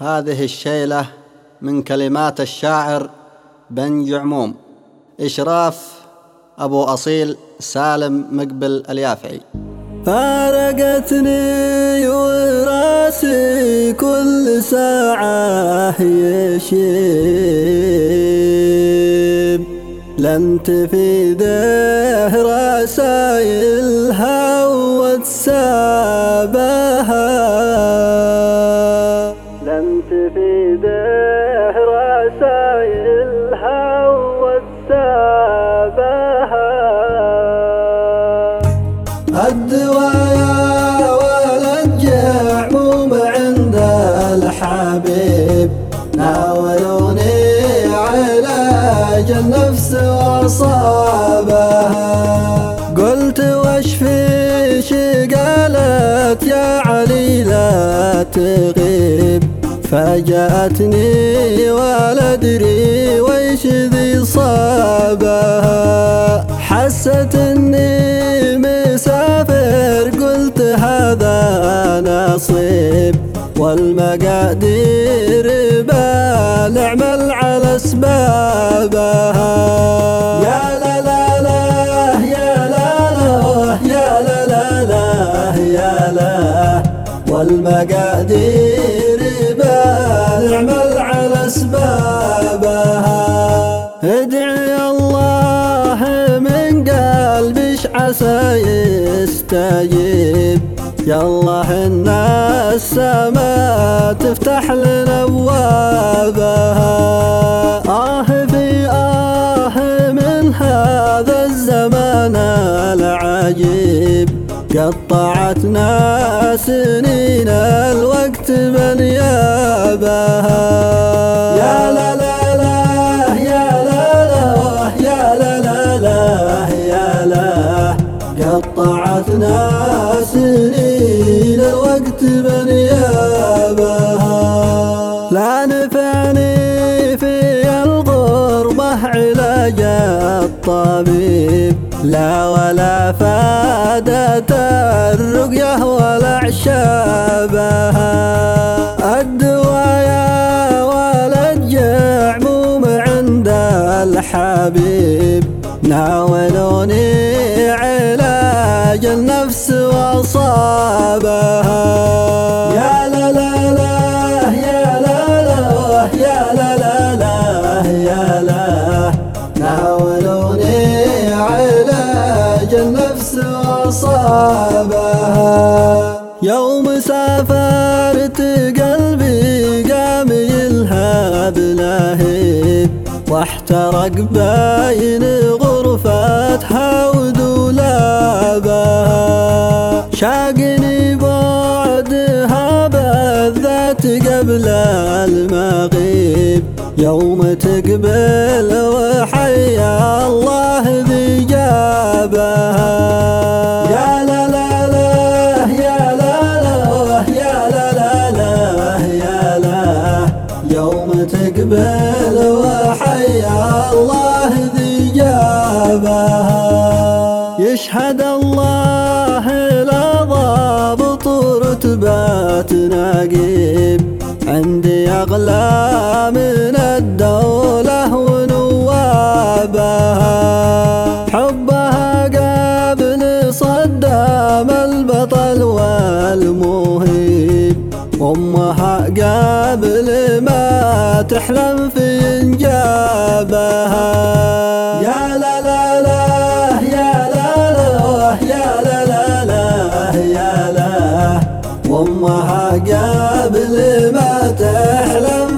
هذه الشيلة من كلمات الشاعر بن جعموم إشراف أبو أصيل سالم مقبل اليافعي. فارقتني وراسي كل ساعة يشيب. لم تفيده رسايلها وتسابها الدوايا والجع مو عند الحبيب. ناولوني علاج النفس وصابها قلت وش فيش قالت يا علي لا تغيب. فجأتني ولا أدري ويش ذي صابها حست إني هذا نصيب والمقادير بالعمل على أسبابها. يا لا لا لا يا لا لا يا لا لا لا يا لا. والمقادير نعمل على أسبابها. ادعي الله من قلبش عسى يستجيب. يا الله ان السماء تفتح لنا أبوابها. آه في آه من هذا الزمان العجيب قطعتنا سنين الوقت بنيابها. يا قطعتنا سنين الوقت بنيابها لا نفعني في الغربة علاج الطبيب. لا ولا فادت الرقية ولا عشابها. الدوايا ولا الجعموم عند الحبيب. ناولوني وصابها يا لا لا لا يا لا لا يا لا لا لا يا لا. ناولوني علاج النفس وصابها يوم سافرت قلبي قام يلهب لهيب واحترق بين غرفتها ودولابها شاقني بعدها بالذات قبل المغيب. يوم تقبل وحيا الله ذي جابها يا لا لا لا يا لا لا يا لا يوم تقبل وحيا الله ذي جابها يشهد الله رتبات نقيب عندي أغلى من الدولة ونوابها. حبها قبل صدام البطل والمهيب أمها قبل ما تحلم في إنجابها. وامها قبل ما تحلم